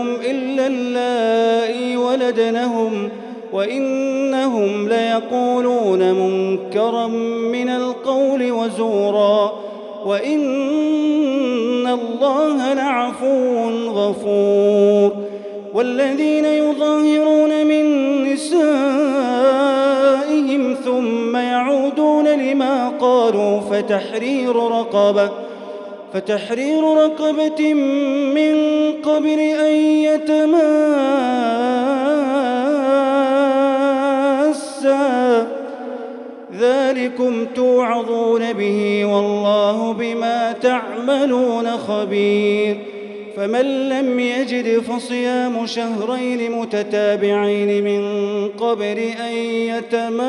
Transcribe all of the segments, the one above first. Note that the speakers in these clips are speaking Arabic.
أمهاتهم إلا اللائي ولدنهم وإنهم ليقولون منكرا من القول وزورا وإن الله لعفو غفور والذين يظاهرون من نسائهم ثم يعودون لما قالوا فتحرير رقبة فتحرير رقبة من قبل أن يتماسا. ذلكم توعظون به والله بما تعملون خبير. فمن لم يجد فصيام شهرين متتابعين من قبل أن يتماسا.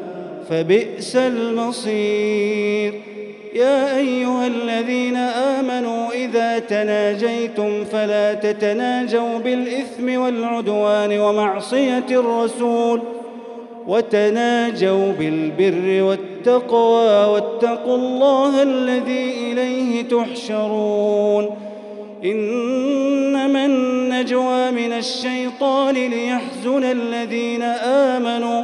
فبئس المصير. يا أيها الذين آمنوا إذا تناجيتم فلا تتناجوا بالإثم والعدوان ومعصية الرسول وتناجوا بالبر والتقوى واتقوا الله الذي إليه تحشرون. إنما النجوى من الشيطان ليحزن الذين آمنوا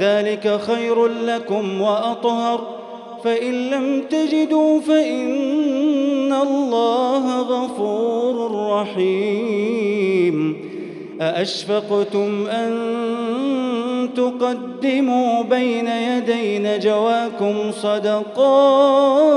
ذلك خير لكم وأطهر. فإن لم تجدوا فإن الله غفور رحيم. أأشفقتم أن تقدموا بين يدي نجواكم صدقات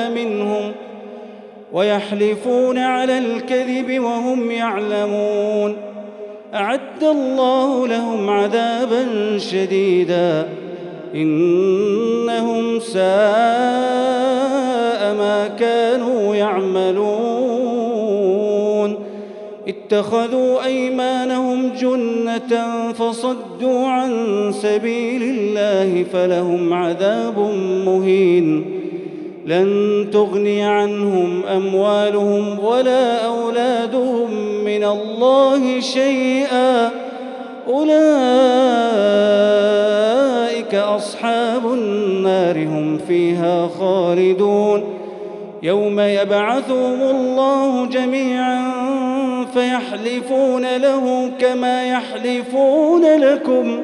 ويحلفون على الكذب وهم يعلمون. أعد الله لهم عذابا شديدا. إنهم ساء ما كانوا يعملون. اتخذوا أيمانهم جنة فصدوا عن سبيل الله فلهم عذاب مهين. لن تغني عنهم أموالهم ولا أولادهم من الله شيئا. أولئك أصحاب النار هم فيها خالدون. يوم يبعثهم الله جميعا فيحلفون له كما يحلفون لكم.